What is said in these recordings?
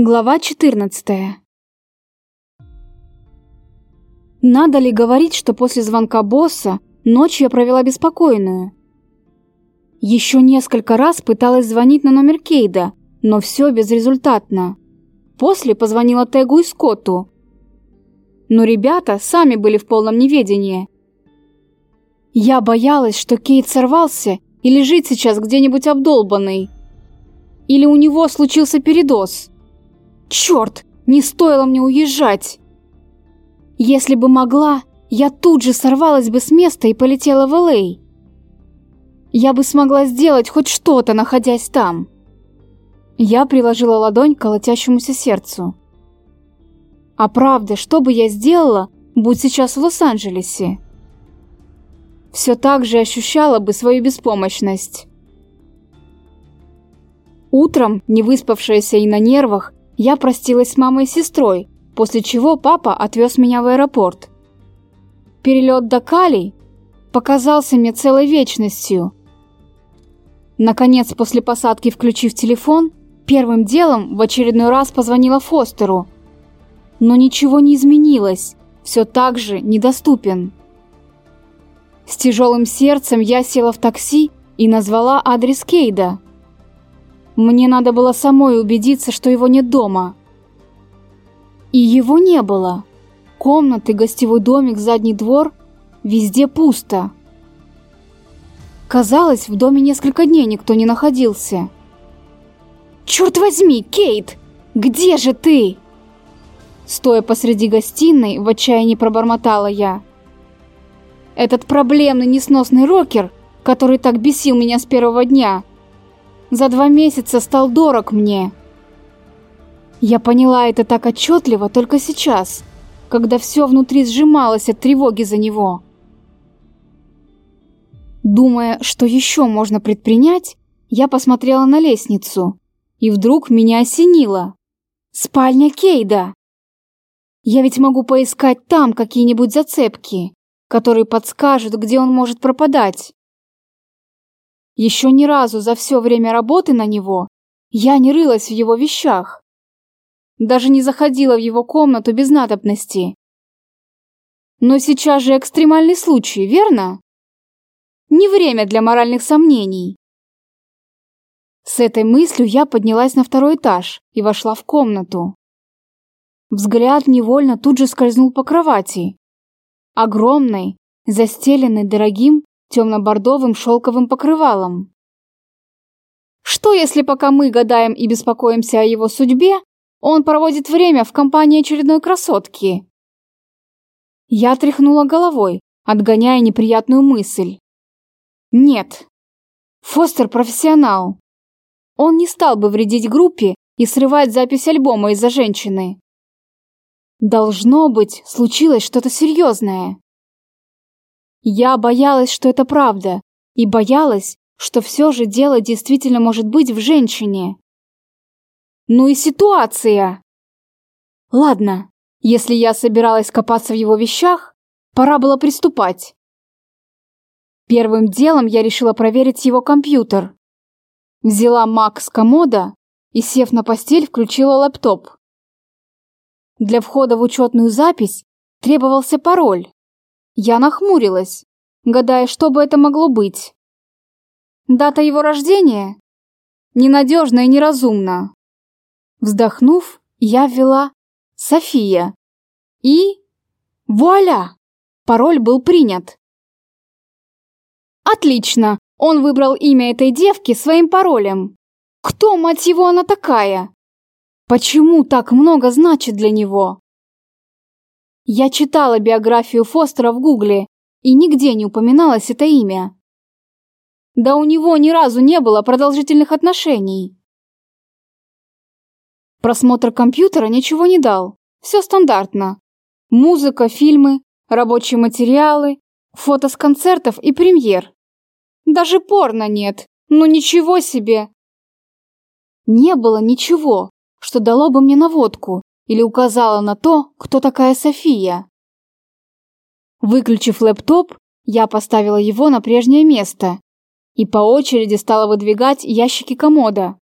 Глава 14 Надо ли говорить, что после звонка босса ночью я провела беспокойную? Еще несколько раз пыталась звонить на номер Кейда, но все безрезультатно. После позвонила Тегу и Скотту. Но ребята сами были в полном неведении. Я боялась, что Кейт сорвался и лежит сейчас где-нибудь обдолбанный. Или у него случился передоз. Черт, не стоило мне уезжать. Если бы могла, я тут же сорвалась бы с места и полетела в Л.А. Я бы смогла сделать хоть что-то, находясь там. Я приложила ладонь к колотящемуся сердцу. А правда, что бы я сделала, будь сейчас в Лос-Анджелесе? Все так же ощущала бы свою беспомощность. Утром, не выспавшаяся и на нервах, я простилась с мамой и сестрой, после чего папа отвез меня в аэропорт. Перелет до Кали показался мне целой вечностью. Наконец, после посадки, включив телефон, первым делом в очередной раз позвонила Фостеру. Но ничего не изменилось, все так же недоступен. С тяжелым сердцем я села в такси и назвала адрес Кейда. Мне надо было самой убедиться, что его нет дома. И его не было. Комнаты, гостевой домик, задний двор – везде пусто. Казалось, в доме несколько дней никто не находился. «Черт возьми, Кейт! Где же ты?» Стоя посреди гостиной, в отчаянии пробормотала я. Этот проблемный несносный рокер, который так бесил меня с первого дня, за два месяца стал дорог мне. Я поняла это так отчетливо только сейчас, когда все внутри сжималось от тревоги за него. Думая, что еще можно предпринять, я посмотрела на лестницу, и вдруг меня осенило. Спальня Кейда. Я ведь могу поискать там какие-нибудь зацепки, которые подскажут, где он может пропадать. Еще ни разу за все время работы на него я не рылась в его вещах. Даже не заходила в его комнату без надобности. Но сейчас же экстремальный случай, верно? Не время для моральных сомнений. С этой мыслью я поднялась на второй этаж и вошла в комнату. Взгляд невольно тут же скользнул по кровати. Огромной, застеленной дорогим темно-бордовым шелковым покрывалом. Что если пока мы гадаем и беспокоимся о его судьбе, он проводит время в компании очередной красотки? Я тряхнула головой, отгоняя неприятную мысль. Нет. Фостер профессионал. Он не стал бы вредить группе и срывать запись альбома из-за женщины. Должно быть, случилось что-то серьезное. Я боялась, что это правда, и боялась, что все же дело действительно может быть в женщине. Ну и ситуация! Ладно, если я собиралась копаться в его вещах, пора было приступать. Первым делом я решила проверить его компьютер. Взяла Mac с комода и, сев на постель, включила лэптоп. Для входа в учетную запись требовался пароль. Я нахмурилась, гадая, что бы это могло быть. Дата его рождения? Ненадежно и неразумно. Вздохнув, я ввела «София». И... Вуаля! Пароль был принят. Отлично! Он выбрал имя этой девки своим паролем. Кто, мать его, она такая? Почему так много значит для него? Я читала биографию Фостера в Гугле, и нигде не упоминалось это имя. Да у него ни разу не было продолжительных отношений. Просмотр компьютера ничего не дал. Все стандартно. Музыка, фильмы, рабочие материалы, фото с концертов и премьер. Даже порно нет. Ну ничего себе! Не было ничего, что дало бы мне наводку, или указала на то, кто такая София. Выключив лэптоп, я поставила его на прежнее место и по очереди стала выдвигать ящики комода.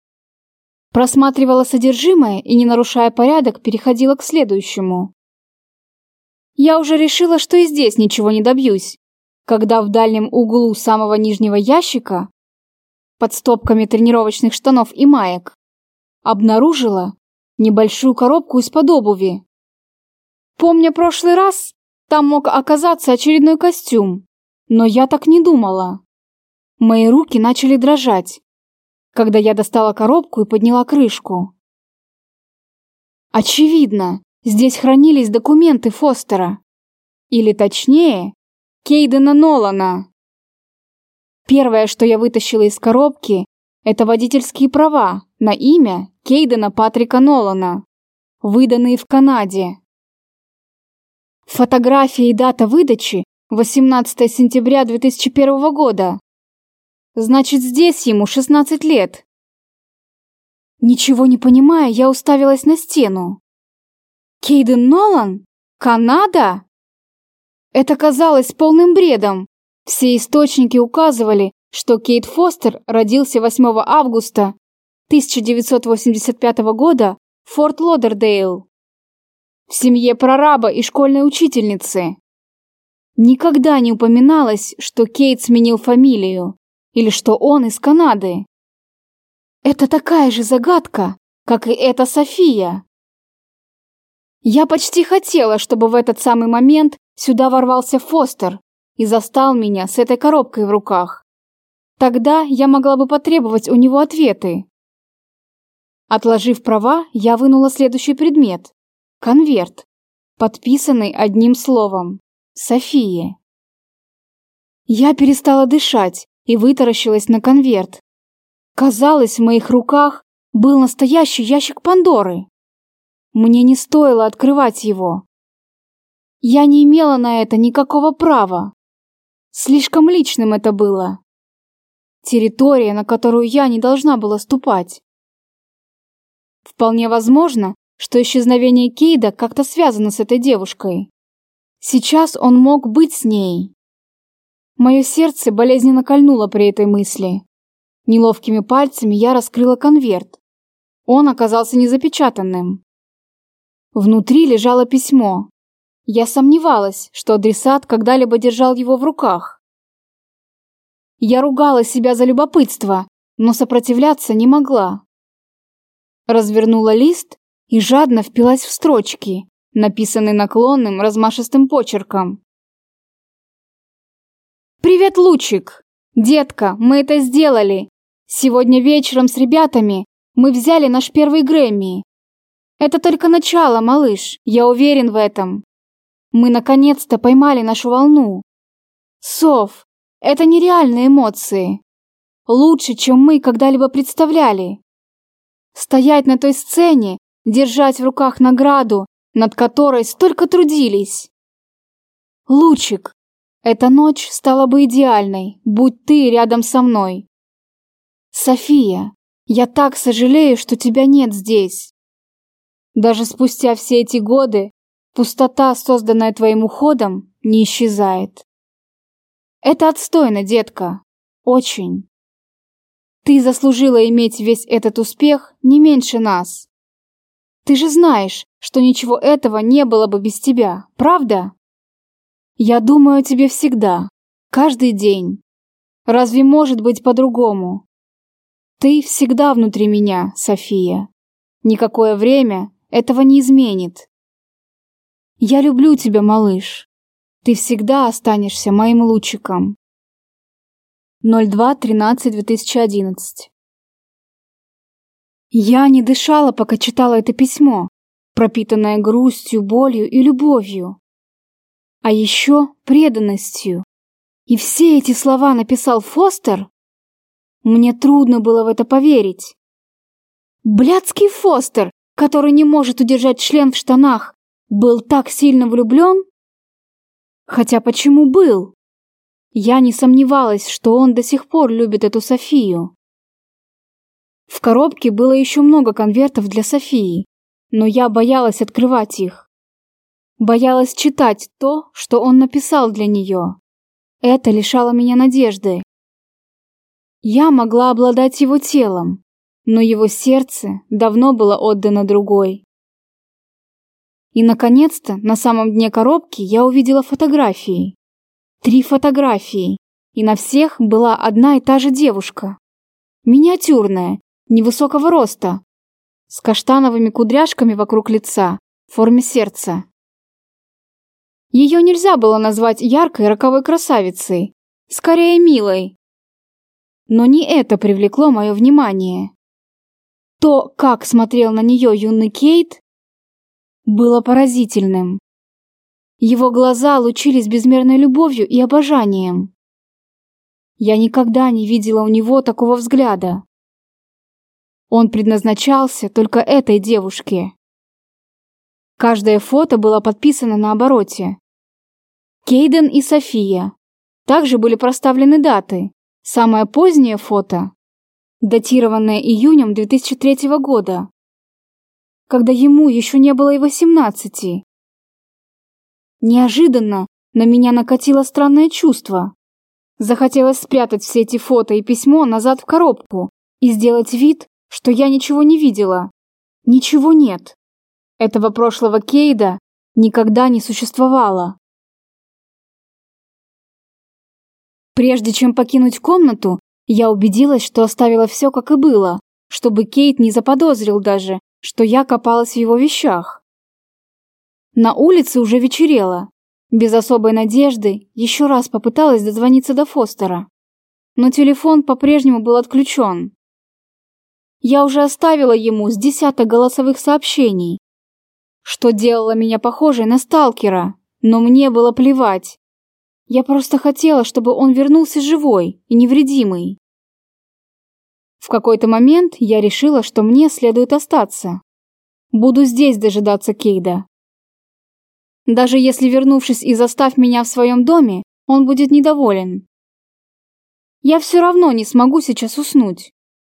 Просматривала содержимое и, не нарушая порядок, переходила к следующему. Я уже решила, что и здесь ничего не добьюсь, когда в дальнем углу самого нижнего ящика, под стопками тренировочных штанов и маек, обнаружила небольшую коробку из-под обуви. Помня прошлый раз, там мог оказаться очередной костюм, но я так не думала. Мои руки начали дрожать, когда я достала коробку и подняла крышку. Очевидно, здесь хранились документы Фостера. Или точнее, Кейдена Нолана. Первое, что я вытащила из коробки, это водительские права на имя Кейдена Патрика Нолана, выданные в Канаде. Фотография и дата выдачи 18 сентября 2001 года. Значит, здесь ему 16 лет. Ничего не понимая, я уставилась на стену. Кейден Нолан? Канада? Это казалось полным бредом. Все источники указывали, что Кейт Фостер родился 8 августа 1985 года в Форт Лодердейл в семье прораба и школьной учительницы. Никогда не упоминалось, что Кейт сменил фамилию или что он из Канады. Это такая же загадка, как и эта София. Я почти хотела, чтобы в этот самый момент сюда ворвался Фостер и застал меня с этой коробкой в руках. Тогда я могла бы потребовать у него ответы. Отложив права, я вынула следующий предмет. Конверт, подписанный одним словом. София. Я перестала дышать и вытаращилась на конверт. Казалось, в моих руках был настоящий ящик Пандоры. Мне не стоило открывать его. Я не имела на это никакого права. Слишком личным это было. Территория, на которую я не должна была ступать. Вполне возможно, что исчезновение Кейда как-то связано с этой девушкой. Сейчас он мог быть с ней. Мое сердце болезненно кольнуло при этой мысли. Неловкими пальцами я раскрыла конверт. Он оказался незапечатанным. Внутри лежало письмо. Я сомневалась, что адресат когда-либо держал его в руках. Я ругала себя за любопытство, но сопротивляться не могла. Развернула лист и жадно впилась в строчки, написанные наклонным размашистым почерком. «Привет, Лучик! Детка, мы это сделали! Сегодня вечером с ребятами мы взяли наш первый Грэмми. Это только начало, малыш, я уверен в этом. Мы наконец-то поймали нашу волну. Сов, это нереальные эмоции. Лучше, чем мы когда-либо представляли. Стоять на той сцене, держать в руках награду, над которой столько трудились. Лучик, эта ночь стала бы идеальной, будь ты рядом со мной. София, я так сожалею, что тебя нет здесь. Даже спустя все эти годы пустота, созданная твоим уходом, не исчезает. Это отстойно, детка. Очень. Ты заслужила иметь весь этот успех не меньше нас. Ты же знаешь, что ничего этого не было бы без тебя, правда? Я думаю о тебе всегда, каждый день. Разве может быть по-другому? Ты всегда внутри меня, София. Никакое время этого не изменит. Я люблю тебя, малыш. Ты всегда останешься моим лучиком. 02.13.2011 Я не дышала, пока читала это письмо, пропитанное грустью, болью и любовью а еще преданностью. И все эти слова написал Фостер? Мне трудно было в это поверить. Блядский Фостер, который не может удержать член в штанах, был так сильно влюблен? Хотя почему был? Я не сомневалась, что он до сих пор любит эту Софию. В коробке было еще много конвертов для Софии, но я боялась открывать их. Боялась читать то, что он написал для нее. Это лишало меня надежды. Я могла обладать его телом, но его сердце давно было отдано другой. И, наконец-то, на самом дне коробки я увидела фотографии. Три фотографии, и на всех была одна и та же девушка. Миниатюрная, невысокого роста, с каштановыми кудряшками вокруг лица, в форме сердца. Ее нельзя было назвать яркой роковой красавицей, скорее милой. Но не это привлекло мое внимание. То, как смотрел на нее юный Кейт, было поразительным. Его глаза лучились безмерной любовью и обожанием. Я никогда не видела у него такого взгляда. Он предназначался только этой девушке. Каждое фото было подписано на обороте. Кейден и София. Также были проставлены даты. Самое позднее фото, датированное июнем 2003 года, когда ему еще не было и 18. Неожиданно на меня накатило странное чувство. Захотелось спрятать все эти фото и письмо назад в коробку и сделать вид, что я ничего не видела. Ничего нет. Этого прошлого Кейда никогда не существовало. Прежде чем покинуть комнату, я убедилась, что оставила все как и было, чтобы Кейт не заподозрил даже, что я копалась в его вещах. На улице уже вечерело. Без особой надежды еще раз попыталась дозвониться до Фостера. Но телефон по-прежнему был отключен. Я уже оставила ему с десяток голосовых сообщений, что делало меня похожей на сталкера, но мне было плевать. Я просто хотела, чтобы он вернулся живой и невредимый. В какой-то момент я решила, что мне следует остаться. Буду здесь дожидаться Кейда. Даже если, вернувшись и застав меня в своем доме, он будет недоволен. Я все равно не смогу сейчас уснуть.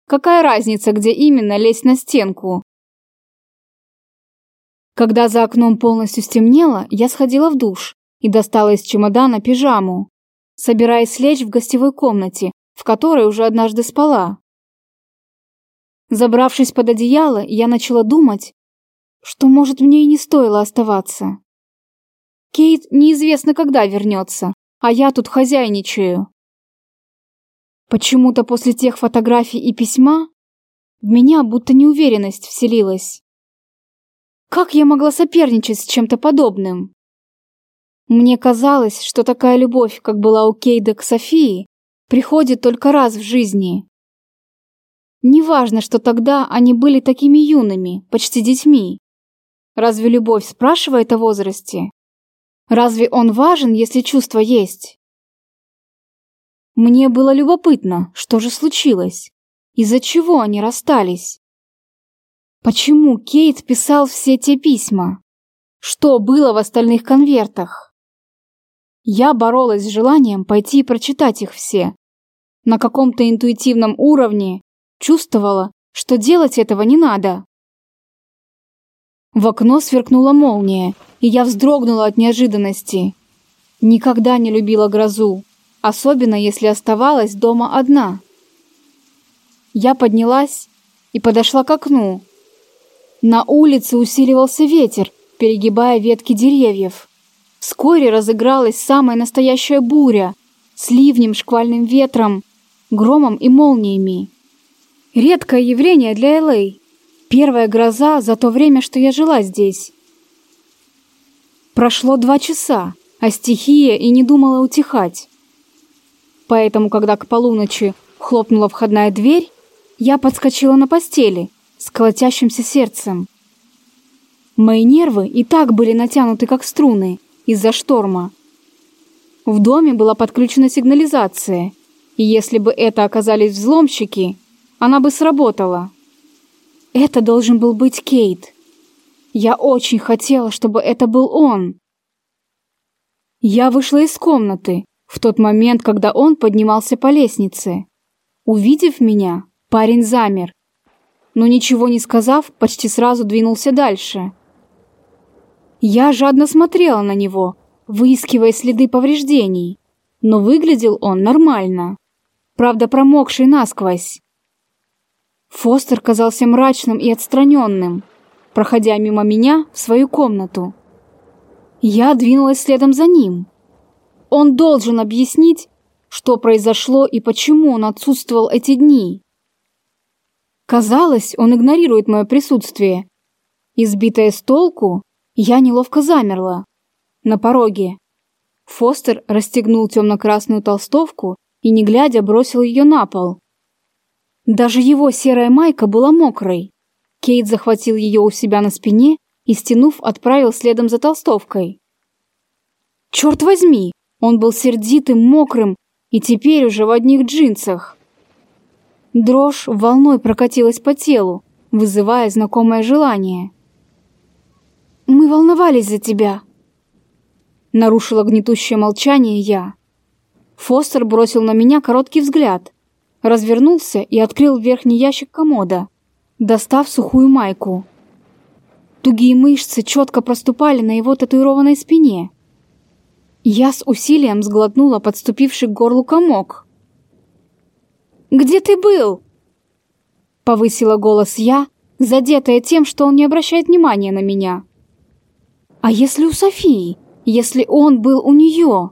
Какая разница, где именно лезть на стенку? Когда за окном полностью стемнело, я сходила в душ и достала из чемодана пижаму, собираясь лечь в гостевой комнате, в которой уже однажды спала. Забравшись под одеяло, я начала думать, что, может, мне и не стоило оставаться. Кейт неизвестно когда вернется, а я тут хозяйничаю. Почему-то после тех фотографий и письма в меня будто неуверенность вселилась. Как я могла соперничать с чем-то подобным? Мне казалось, что такая любовь, как была у Кейда к Софии, приходит только раз в жизни. Неважно, что тогда они были такими юными, почти детьми. Разве любовь спрашивает о возрасте? Разве он важен, если чувства есть? Мне было любопытно, что же случилось? Из-за чего они расстались? Почему Кейт писал все те письма? Что было в остальных конвертах? Я боролась с желанием пойти и прочитать их все. На каком-то интуитивном уровне чувствовала, что делать этого не надо. В окно сверкнула молния, и я вздрогнула от неожиданности. Никогда не любила грозу, особенно если оставалась дома одна. Я поднялась и подошла к окну. На улице усиливался ветер, перегибая ветки деревьев. Вскоре разыгралась самая настоящая буря с ливнем, шквальным ветром, громом и молниями. Редкое явление для Л.А. Первая гроза за то время, что я жила здесь. Прошло два часа, а стихия и не думала утихать. Поэтому, когда к полуночи хлопнула входная дверь, я подскочила на постели с колотящимся сердцем. Мои нервы и так были натянуты, как струны, из-за шторма. В доме была подключена сигнализация, и если бы это оказались взломщики, она бы сработала. Это должен был быть Кейт. Я очень хотела, чтобы это был он. Я вышла из комнаты в тот момент, когда он поднимался по лестнице. Увидев меня, парень замер, но ничего не сказав, почти сразу двинулся дальше. Я жадно смотрела на него, выискивая следы повреждений, но выглядел он нормально, правда промокший насквозь. Фостер казался мрачным и отстраненным, проходя мимо меня в свою комнату. Я двинулась следом за ним. Он должен объяснить, что произошло и почему он отсутствовал эти дни. Казалось, он игнорирует мое присутствие. Избитая с толку, я неловко замерла. На пороге. Фостер расстегнул темно-красную толстовку и, не глядя, бросил ее на пол. Даже его серая майка была мокрой. Кейт захватил ее у себя на спине и, стянув, отправил следом за толстовкой. Черт возьми, он был сердитым, мокрым и теперь уже в одних джинсах. Дрожь волной прокатилась по телу, вызывая знакомое желание. «Мы волновались за тебя», — нарушила гнетущее молчание я. Фостер бросил на меня короткий взгляд, развернулся и открыл верхний ящик комода, достав сухую майку. Тугие мышцы четко проступали на его татуированной спине. Я с усилием сглотнула подступивший к горлу комок. Где ты был?» Повысила голос я, задетая тем, что он не обращает внимания на меня. «А если у Софии? Если он был у нее?»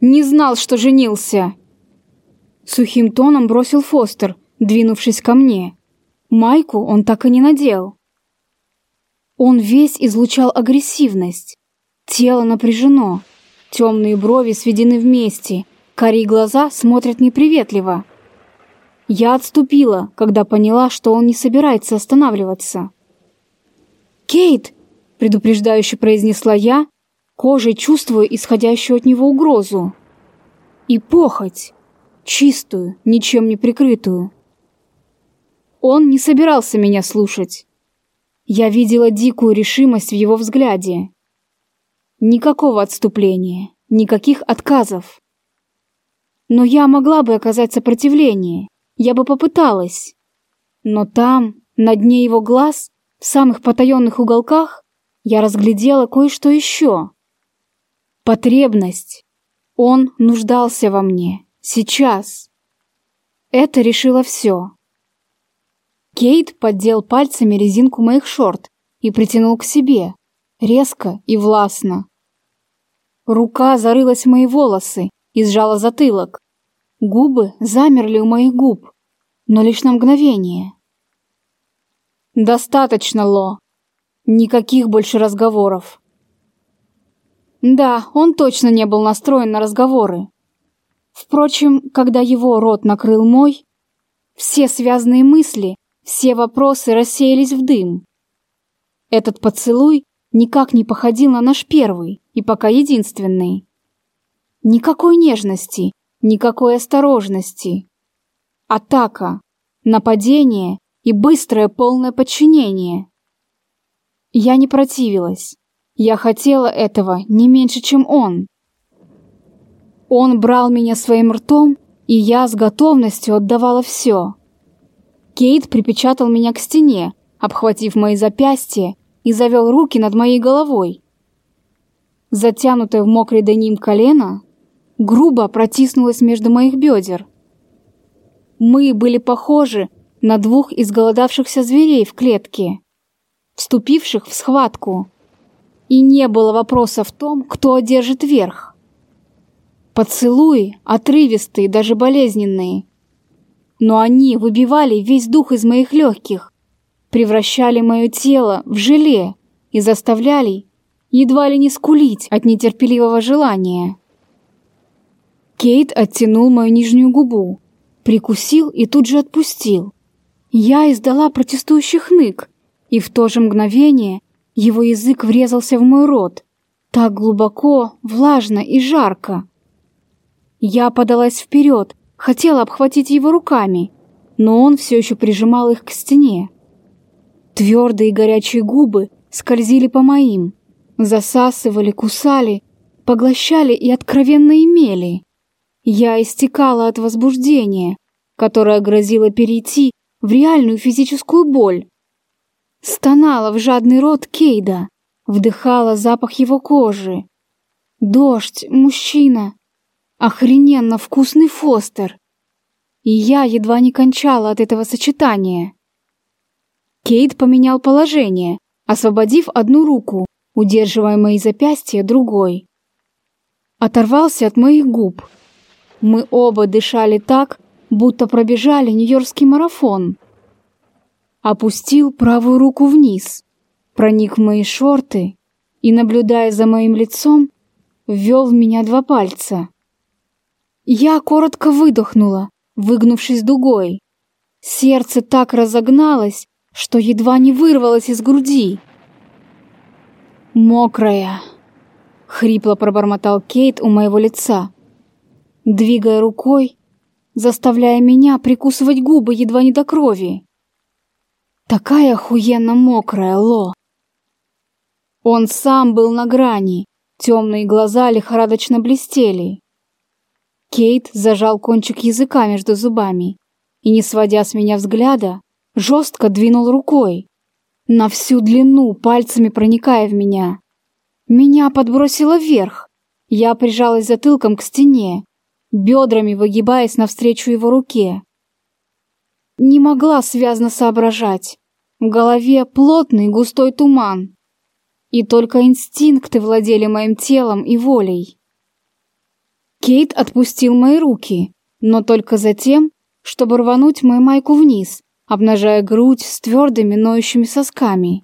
«Не знал, что женился!» Сухим тоном бросил Фостер, двинувшись ко мне. Майку он так и не надел. Он весь излучал агрессивность. Тело напряжено, темные брови сведены вместе, Карие глаза смотрят неприветливо. Я отступила, когда поняла, что он не собирается останавливаться. «Кейт!» — предупреждающе произнесла я, кожей чувствуя исходящую от него угрозу. И похоть, чистую, ничем не прикрытую. Он не собирался меня слушать. Я видела дикую решимость в его взгляде. Никакого отступления, никаких отказов. Но я могла бы оказать сопротивление, я бы попыталась. Но там, на дне его глаз, в самых потаенных уголках, я разглядела кое-что еще. Потребность. Он нуждался во мне. Сейчас. Это решило все. Кейт поддел пальцами резинку моих шорт и притянул к себе, резко и властно. Рука зарылась в мои волосы и сжала затылок. Губы замерли у моих губ, но лишь на мгновение. «Достаточно, Ло. Никаких больше разговоров». Да, он точно не был настроен на разговоры. Впрочем, когда его рот накрыл мой, все связанные мысли, все вопросы рассеялись в дым. Этот поцелуй никак не походил на наш первый и пока единственный. Никакой нежности, никакой осторожности. Атака, нападение и быстрое полное подчинение. Я не противилась. Я хотела этого не меньше, чем он. Он брал меня своим ртом, и я с готовностью отдавала все. Кейт припечатал меня к стене, обхватив мои запястья и завел руки над моей головой. Затянутое в мокрый деним колено грубо протиснулась между моих бедер. Мы были похожи на двух изголодавшихся зверей в клетке, вступивших в схватку. И не было вопроса в том, кто одержит верх. Поцелуи, отрывистые, даже болезненные. Но они выбивали весь дух из моих легких, превращали мое тело в желе и заставляли едва ли не скулить от нетерпеливого желания. Кейт оттянул мою нижнюю губу, прикусил и тут же отпустил. Я издала протестующий хнык, и в то же мгновение его язык врезался в мой рот, так глубоко, влажно и жарко. Я подалась вперед, хотела обхватить его руками, но он все еще прижимал их к стене. Твердые горячие губы скользили по моим, засасывали, кусали, поглощали и откровенно имели. Я истекала от возбуждения, которое грозило перейти в реальную физическую боль. Стонала в жадный рот Кейда, вдыхала запах его кожи. Дождь, мужчина, охрененно вкусный Фостер. и я едва не кончала от этого сочетания. Кейт поменял положение, освободив одну руку, удерживая мои запястья другой. Оторвался от моих губ. Мы оба дышали так, будто пробежали нью-йоркский марафон. Опустил правую руку вниз, проник в мои шорты и, наблюдая за моим лицом, ввел в меня два пальца. Я коротко выдохнула, выгнувшись дугой. Сердце так разогналось, что едва не вырвалось из груди. «Мокрая!» — хрипло пробормотал Кейт у моего лица, двигая рукой, заставляя меня прикусывать губы едва не до крови. Такая охуенно мокрая, Ло. Он сам был на грани, темные глаза лихорадочно блестели. Кейт зажал кончик языка между зубами и, не сводя с меня взгляда, жестко двинул рукой, на всю длину, пальцами проникая в меня. Меня подбросило вверх. Я прижалась затылком к стене, бедрами выгибаясь навстречу его руке. Не могла связно соображать. В голове плотный густой туман. И только инстинкты владели моим телом и волей. Кейт отпустил мои руки, но только затем, чтобы рвануть мою майку вниз, обнажая грудь с твердыми ноющими сосками.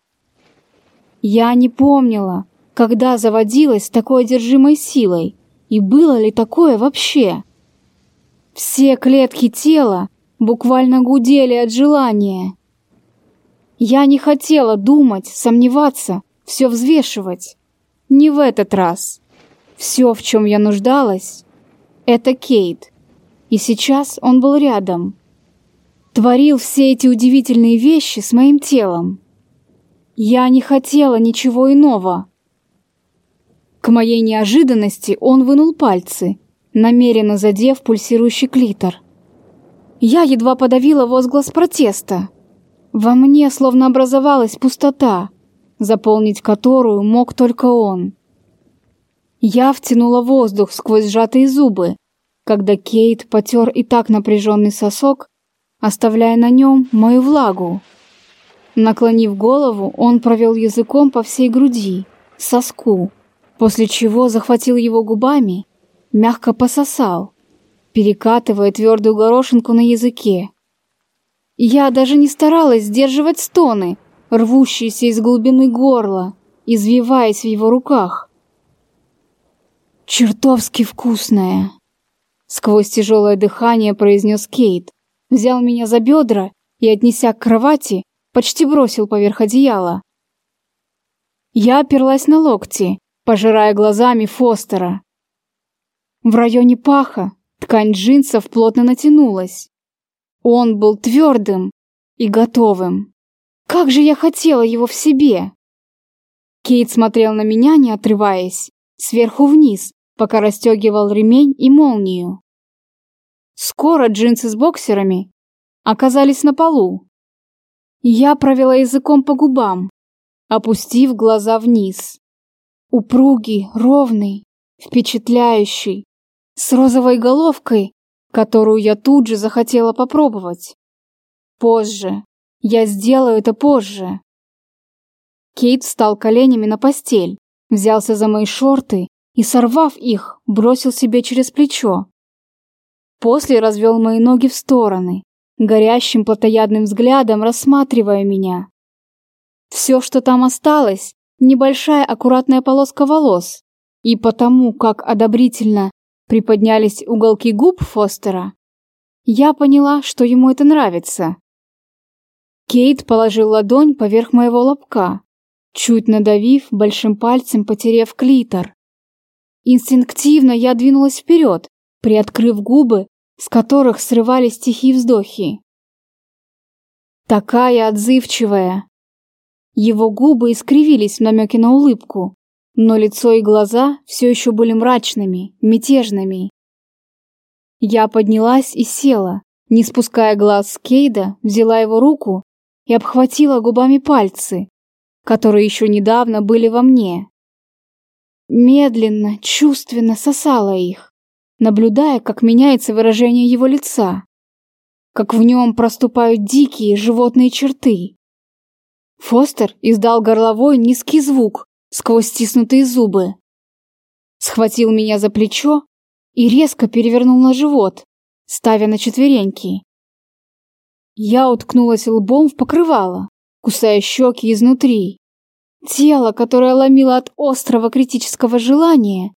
Я не помнила, когда заводилась такой одержимой силой, и было ли такое вообще. Все клетки тела буквально гудели от желания. Я не хотела думать, сомневаться, все взвешивать. Не в этот раз. Все, в чем я нуждалась, это Кейт. И сейчас он был рядом. Творил все эти удивительные вещи с моим телом. Я не хотела ничего иного. К моей неожиданности он вынул пальцы, намеренно задев пульсирующий клитор. Я едва подавила возглас протеста. Во мне словно образовалась пустота, заполнить которую мог только он. Я втянула воздух сквозь сжатые зубы, когда Кейт потер и так напряженный сосок, оставляя на нем мою влагу. Наклонив голову, он провел языком по всей груди, соску, после чего захватил его губами, мягко пососал, перекатывая твердую горошинку на языке. Я даже не старалась сдерживать стоны, рвущиеся из глубины горла, извиваясь в его руках чертовски вкусная!» Сквозь тяжелое дыхание произнес Кейт, взял меня за бедра и, отнеся к кровати, почти бросил поверх одеяла. Я оперлась на локти, пожирая глазами Фостера. В районе паха ткань джинсов плотно натянулась. Он был твердым и готовым. Как же я хотела его в себе! Кейт смотрел на меня, не отрываясь, сверху вниз, пока расстегивал ремень и молнию. Скоро джинсы с боксерами оказались на полу. Я провела языком по губам, опустив глаза вниз. Упругий, ровный, впечатляющий, с розовой головкой, которую я тут же захотела попробовать. Позже. Я сделаю это позже. Кейт встал коленями на постель, взялся за мои шорты и, сорвав их, бросил себе через плечо. После развел мои ноги в стороны, горящим плотоядным взглядом рассматривая меня. Все, что там осталось, небольшая аккуратная полоска волос, и потому, как одобрительно приподнялись уголки губ Фостера, я поняла, что ему это нравится. Кейт положил ладонь поверх моего лобка, чуть надавив большим пальцем, потеряв клитор. Инстинктивно я двинулась вперед, приоткрыв губы, с которых срывались тихие вздохи. Такая отзывчивая. Его губы искривились в намеке на улыбку, но лицо и глаза все еще были мрачными, мятежными. Я поднялась и села, не спуская глаз с Кейда, взяла его руку и обхватила губами пальцы, которые еще недавно были во мне. Медленно, чувственно сосала их, наблюдая, как меняется выражение его лица, как в нем проступают дикие животные черты. Фостер издал горловой низкий звук сквозь стиснутые зубы. Схватил меня за плечо и резко перевернул на живот, ставя на четвереньки. Я уткнулась лбом в покрывало, кусая щеки изнутри. Тело, которое ломило от острого критического желания,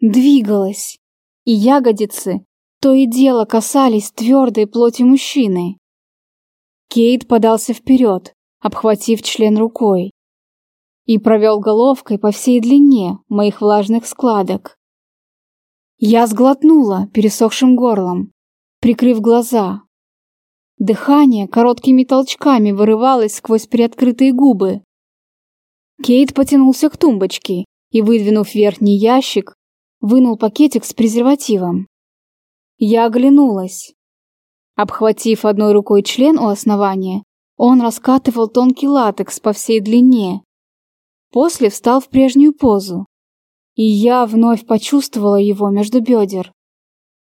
двигалось, и ягодицы то и дело касались твердой плоти мужчины. Кейт подался вперед, обхватив член рукой, и провел головкой по всей длине моих влажных складок. Я сглотнула пересохшим горлом, прикрыв глаза. Дыхание короткими толчками вырывалось сквозь приоткрытые губы. Кейт потянулся к тумбочке и, выдвинув верхний ящик, вынул пакетик с презервативом. Я оглянулась. Обхватив одной рукой член у основания, он раскатывал тонкий латекс по всей длине. После встал в прежнюю позу. И я вновь почувствовала его между бедер.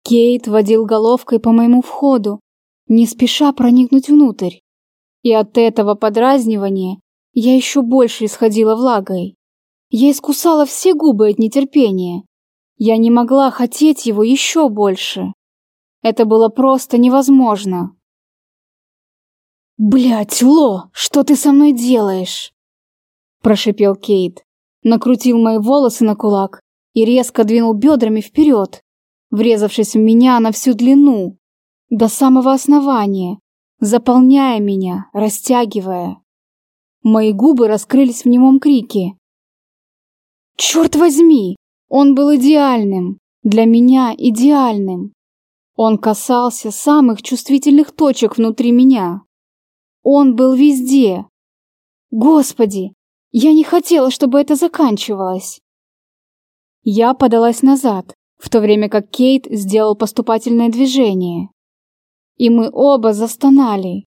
Кейт водил головкой по моему входу, не спеша проникнуть внутрь. И от этого подразнивания я еще больше исходила влагой. Я искусала все губы от нетерпения. Я не могла хотеть его еще больше. Это было просто невозможно. «Блядь, Ло, что ты со мной делаешь?» Прошипел Кейт, накрутил мои волосы на кулак и резко двинул бедрами вперед, врезавшись в меня на всю длину, до самого основания, заполняя меня, растягивая. Мои губы раскрылись в немом крике. «Черт возьми! Он был идеальным! Для меня идеальным!» Он касался самых чувствительных точек внутри меня. Он был везде. Господи, я не хотела, чтобы это заканчивалось. Я подалась назад, в то время как Кейт сделал поступательное движение. И мы оба застонали.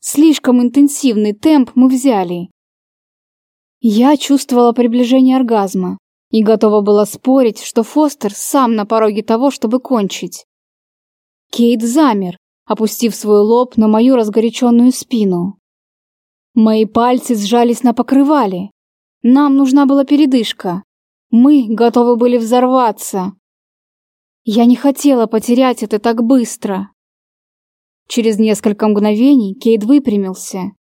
Слишком интенсивный темп мы взяли. Я чувствовала приближение оргазма и готова была спорить, что Фостер сам на пороге того, чтобы кончить. Кейт замер, опустив свой лоб на мою разгоряченную спину. Мои пальцы сжались на покрывале. Нам нужна была передышка. Мы готовы были взорваться. Я не хотела потерять это так быстро. Через несколько мгновений Кейт выпрямился.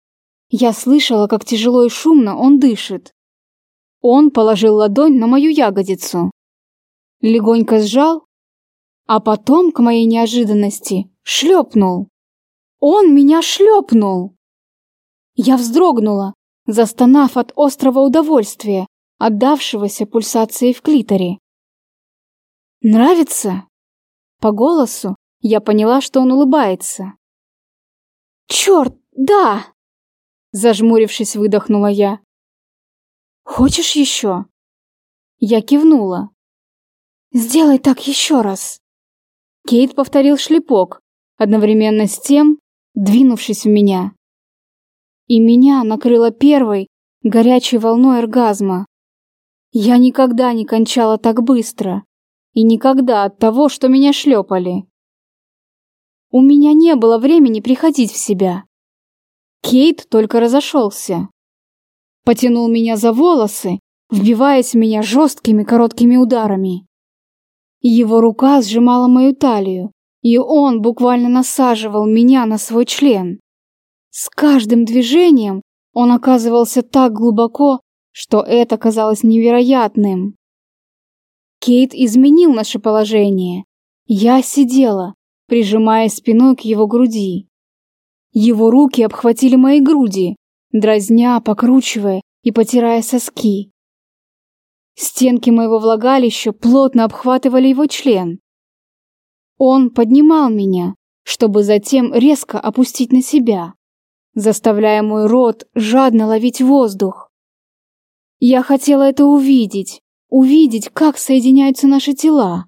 Я слышала, как тяжело и шумно он дышит. Он положил ладонь на мою ягодицу. Легонько сжал, а потом, к моей неожиданности, шлепнул. Он меня шлепнул. Я вздрогнула, застонав от острого удовольствия, отдавшегося пульсацией в клиторе. «Нравится?» По голосу я поняла, что он улыбается. «Черт, да!» Зажмурившись, выдохнула я. «Хочешь еще?» Я кивнула. «Сделай так еще раз!» Кейт повторил шлепок, одновременно с тем двинувшись в меня. И меня накрыло первой горячей волной оргазма. Я никогда не кончала так быстро. И никогда от того, что меня шлепали. У меня не было времени приходить в себя. Кейт только разошелся. Потянул меня за волосы, вбиваясь в меня жесткими короткими ударами. Его рука сжимала мою талию, и он буквально насаживал меня на свой член. С каждым движением он оказывался так глубоко, что это казалось невероятным. Кейт изменил наше положение. Я сидела, прижимая спиной к его груди. Его руки обхватили мои груди, дразня, покручивая и потирая соски. Стенки моего влагалища плотно обхватывали его член, он поднимал меня, чтобы затем резко опустить на себя, заставляя мой рот жадно ловить воздух. Я хотела это увидеть, увидеть, как соединяются наши тела,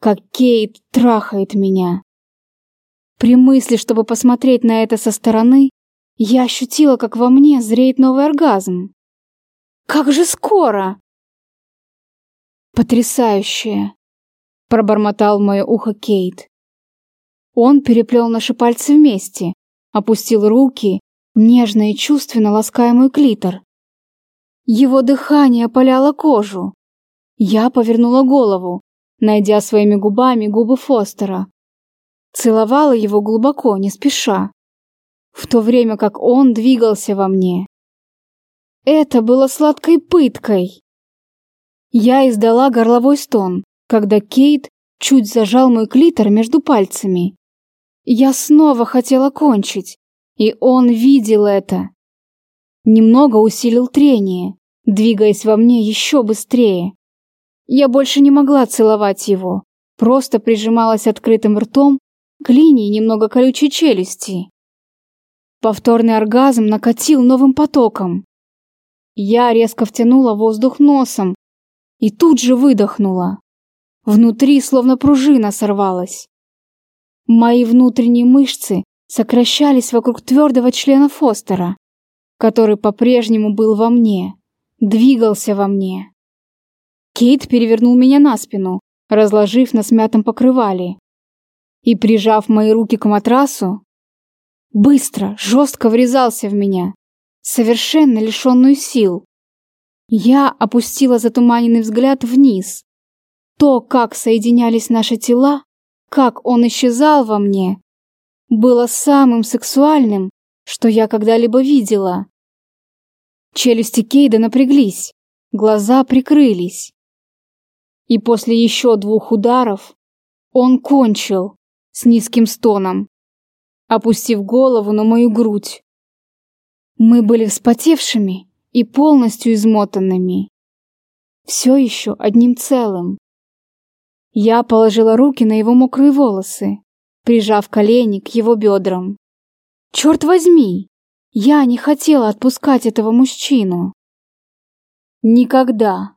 как Кейт трахает меня. При мысли, чтобы посмотреть на это со стороны, я ощутила, как во мне зреет новый оргазм. Как же скоро! Потрясающе! пробормотал в мое ухо Кейт. Он переплел наши пальцы вместе, опустил руки, нежно и чувственно лаская мой клитор. Его дыхание опаляло кожу. Я повернула голову, найдя своими губами губы Фостера. Целовала его глубоко, не спеша, в то время как он двигался во мне. Это было сладкой пыткой. Я издала горловой стон, когда Кейт чуть зажал мой клитор между пальцами. Я снова хотела кончить, и он видел это. Немного усилил трение, двигаясь во мне еще быстрее. Я больше не могла целовать его, просто прижималась открытым ртом к линии немного колючей челюсти. Повторный оргазм накатил новым потоком. Я резко втянула воздух носом, и тут же выдохнула. Внутри словно пружина сорвалась. Мои внутренние мышцы сокращались вокруг твердого члена Фостера, который по-прежнему был во мне, двигался во мне. Кейт перевернул меня на спину, разложив на смятом покрывале. И, прижав мои руки к матрасу, быстро, жестко врезался в меня, совершенно лишенную сил. Я опустила затуманенный взгляд вниз. То, как соединялись наши тела, как он исчезал во мне, было самым сексуальным, что я когда-либо видела. Челюсти Кейда напряглись, глаза прикрылись. И после еще двух ударов он кончил с низким стоном, опустив голову на мою грудь. Мы были вспотевшими и полностью измотанными. Все еще одним целым. Я положила руки на его мокрые волосы, прижав колени к его бедрам. Черт возьми, я не хотела отпускать этого мужчину. Никогда.